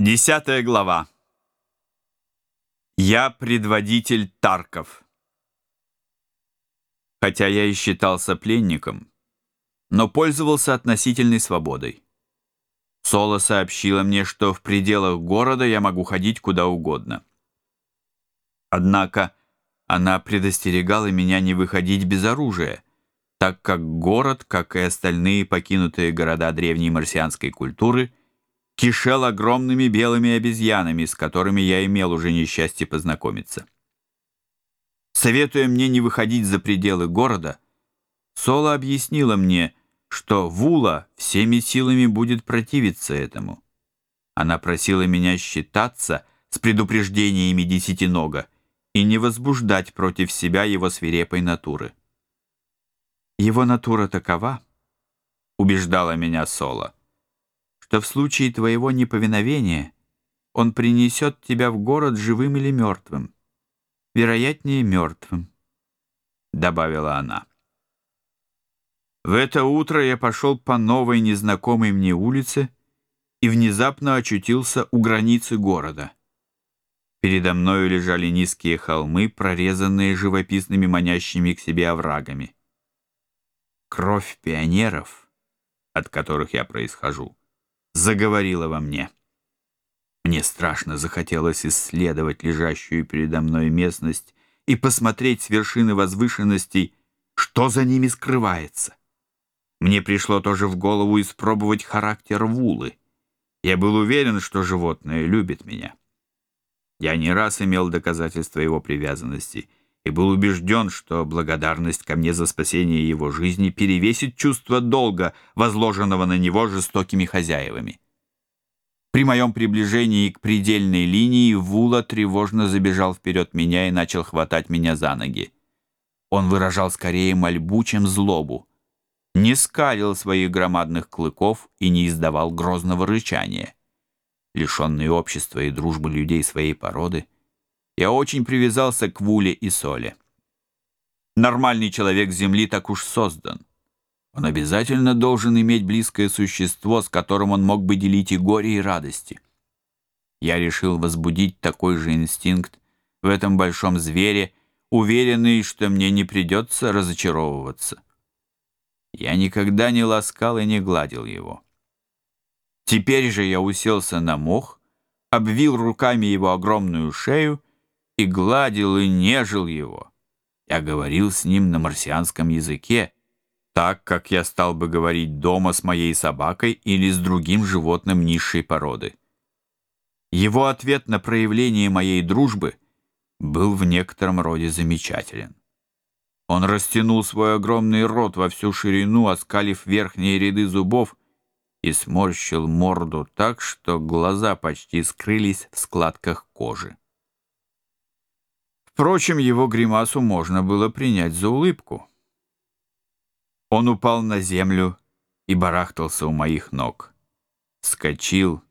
Десятая глава. Я предводитель Тарков. Хотя я и считался пленником, но пользовался относительной свободой. Соло сообщила мне, что в пределах города я могу ходить куда угодно. Однако она предостерегала меня не выходить без оружия, так как город, как и остальные покинутые города древней марсианской культуры – кишел огромными белыми обезьянами, с которыми я имел уже несчастье познакомиться. Советуя мне не выходить за пределы города, Соло объяснила мне, что Вула всеми силами будет противиться этому. Она просила меня считаться с предупреждениями Десятинога и не возбуждать против себя его свирепой натуры. «Его натура такова», — убеждала меня Соло, — что в случае твоего неповиновения он принесет тебя в город живым или мертвым. Вероятнее, мертвым», — добавила она. В это утро я пошел по новой незнакомой мне улице и внезапно очутился у границы города. Передо мною лежали низкие холмы, прорезанные живописными манящими к себе оврагами. Кровь пионеров, от которых я происхожу, заговорила во мне. Мне страшно захотелось исследовать лежащую передо мной местность и посмотреть с вершины возвышенностей, что за ними скрывается. Мне пришло тоже в голову испробовать характер Вулы. Я был уверен, что животное любит меня. Я не раз имел доказательства его привязанности — и был убежден, что благодарность ко мне за спасение его жизни перевесит чувство долга, возложенного на него жестокими хозяевами. При моем приближении к предельной линии Вула тревожно забежал вперед меня и начал хватать меня за ноги. Он выражал скорее мольбу, чем злобу. Не скалил своих громадных клыков и не издавал грозного рычания. Лишенный общества и дружбы людей своей породы — я очень привязался к Вуле и Соле. Нормальный человек Земли так уж создан. Он обязательно должен иметь близкое существо, с которым он мог бы делить и горе, и радости. Я решил возбудить такой же инстинкт в этом большом звере, уверенный, что мне не придется разочаровываться. Я никогда не ласкал и не гладил его. Теперь же я уселся на мох, обвил руками его огромную шею и гладил и нежил его. Я говорил с ним на марсианском языке, так как я стал бы говорить дома с моей собакой или с другим животным низшей породы. Его ответ на проявление моей дружбы был в некотором роде замечателен. Он растянул свой огромный рот во всю ширину, оскалив верхние ряды зубов, и сморщил морду так, что глаза почти скрылись в складках кожи. Впрочем, его гримасу можно было принять за улыбку. Он упал на землю и барахтался у моих ног. Вскочил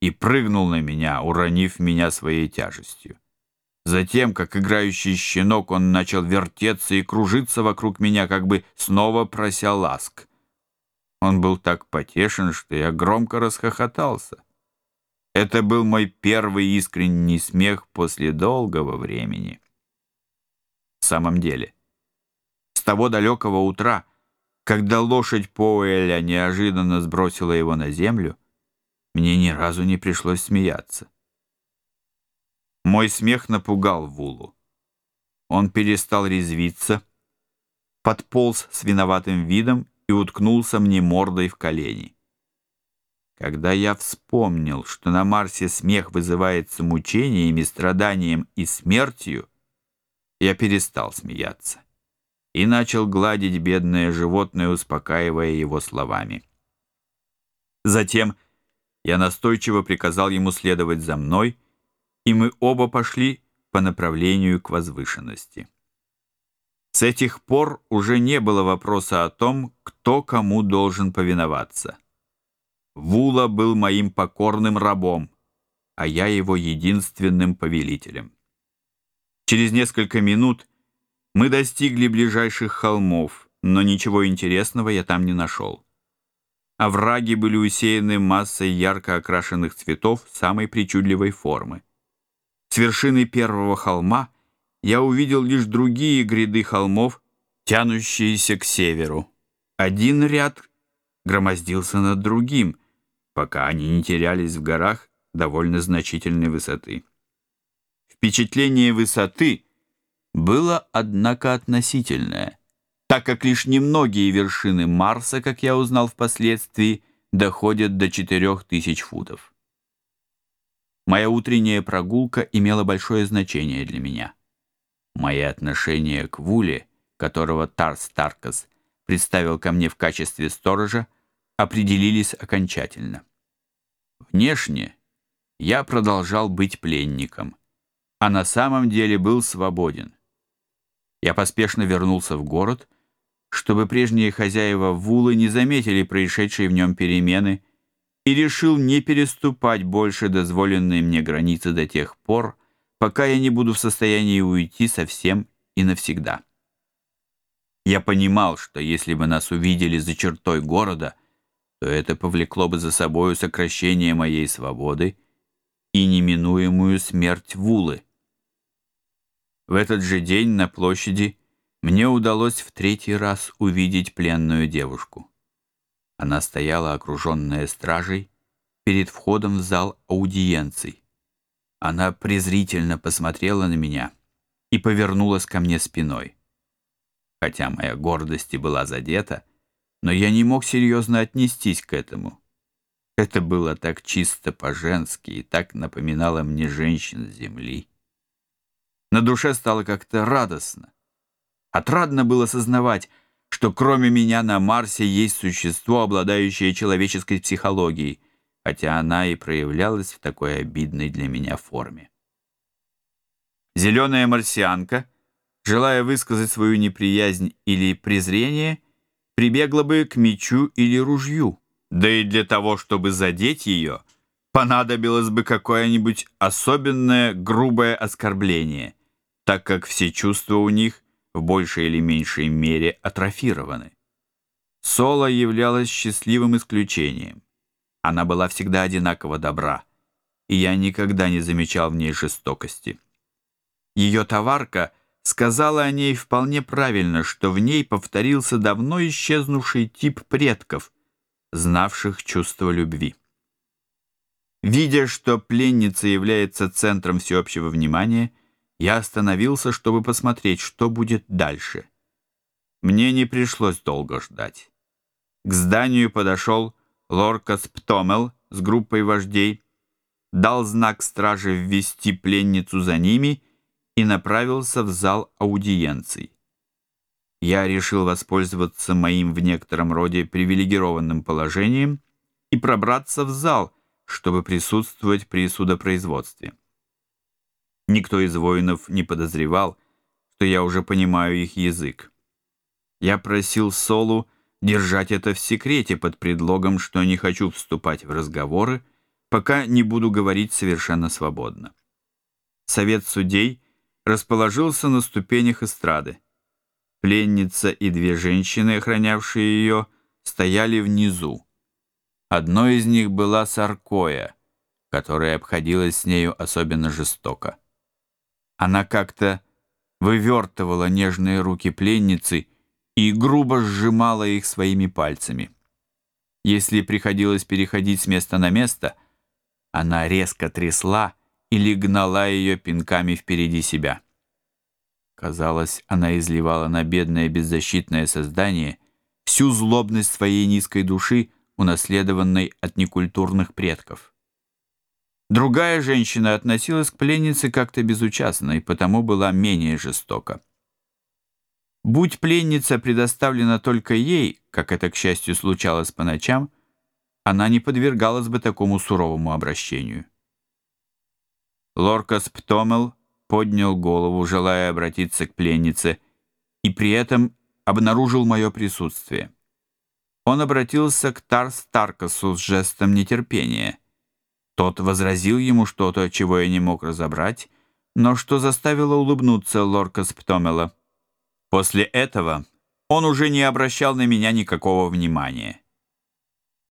и прыгнул на меня, уронив меня своей тяжестью. Затем, как играющий щенок, он начал вертеться и кружиться вокруг меня, как бы снова прося ласк. Он был так потешен, что я громко расхохотался. Это был мой первый искренний смех после долгого времени самом деле. С того далекого утра, когда лошадь Поэля неожиданно сбросила его на землю, мне ни разу не пришлось смеяться. Мой смех напугал Вулу. Он перестал резвиться, подполз с виноватым видом и уткнулся мне мордой в колени. Когда я вспомнил, что на Марсе смех вызывается мучениями, страданием и смертью, я перестал смеяться и начал гладить бедное животное, успокаивая его словами. Затем я настойчиво приказал ему следовать за мной, и мы оба пошли по направлению к возвышенности. С этих пор уже не было вопроса о том, кто кому должен повиноваться. Вула был моим покорным рабом, а я его единственным повелителем. Через несколько минут мы достигли ближайших холмов, но ничего интересного я там не нашел. Овраги были усеяны массой ярко окрашенных цветов самой причудливой формы. С вершины первого холма я увидел лишь другие гряды холмов, тянущиеся к северу. Один ряд громоздился над другим, пока они не терялись в горах довольно значительной высоты. Впечатление высоты было, однако, относительное, так как лишь немногие вершины Марса, как я узнал впоследствии, доходят до 4000 футов. Моя утренняя прогулка имела большое значение для меня. Мои отношения к Вуле, которого Тарс Таркас представил ко мне в качестве сторожа, определились окончательно. Внешне я продолжал быть пленником — а на самом деле был свободен. Я поспешно вернулся в город, чтобы прежние хозяева Вулы не заметили происшедшей в нем перемены и решил не переступать больше дозволенные мне границы до тех пор, пока я не буду в состоянии уйти совсем и навсегда. Я понимал, что если бы нас увидели за чертой города, то это повлекло бы за собою сокращение моей свободы и неминуемую смерть Вулы. В этот же день на площади мне удалось в третий раз увидеть пленную девушку. Она стояла, окруженная стражей, перед входом в зал аудиенций. Она презрительно посмотрела на меня и повернулась ко мне спиной. Хотя моя гордость и была задета, но я не мог серьезно отнестись к этому. Это было так чисто по-женски и так напоминало мне женщин с земли. На душе стало как-то радостно. Отрадно было сознавать, что кроме меня на Марсе есть существо, обладающее человеческой психологией, хотя она и проявлялась в такой обидной для меня форме. Зеленая марсианка, желая высказать свою неприязнь или презрение, прибегла бы к мечу или ружью. Да и для того, чтобы задеть ее, понадобилось бы какое-нибудь особенное грубое оскорбление так как все чувства у них в большей или меньшей мере атрофированы. Соло являлась счастливым исключением. Она была всегда одинаково добра, и я никогда не замечал в ней жестокости. Ее товарка сказала о ней вполне правильно, что в ней повторился давно исчезнувший тип предков, знавших чувство любви. Видя, что пленница является центром всеобщего внимания, я остановился, чтобы посмотреть, что будет дальше. Мне не пришлось долго ждать. К зданию подошел Лоркас Птомел с группой вождей, дал знак страже ввести пленницу за ними и направился в зал аудиенций. Я решил воспользоваться моим в некотором роде привилегированным положением и пробраться в зал, чтобы присутствовать при судопроизводстве. Никто из воинов не подозревал, что я уже понимаю их язык. Я просил Солу держать это в секрете под предлогом, что не хочу вступать в разговоры, пока не буду говорить совершенно свободно. Совет судей расположился на ступенях эстрады. Пленница и две женщины, охранявшие ее, стояли внизу. Одной из них была Саркоя, которая обходилась с нею особенно жестоко. Она как-то вывертывала нежные руки пленницы и грубо сжимала их своими пальцами. Если приходилось переходить с места на место, она резко трясла или гнала ее пинками впереди себя. Казалось, она изливала на бедное беззащитное создание всю злобность своей низкой души, унаследованной от некультурных предков. Другая женщина относилась к пленнице как-то безучастно и потому была менее жестока. Будь пленница предоставлена только ей, как это, к счастью, случалось по ночам, она не подвергалась бы такому суровому обращению. Лоркас Птомел поднял голову, желая обратиться к пленнице, и при этом обнаружил мое присутствие. Он обратился к Тарс Таркасу с жестом нетерпения. Тот возразил ему что-то, чего я не мог разобрать, но что заставило улыбнуться Лорка Сптомела. После этого он уже не обращал на меня никакого внимания.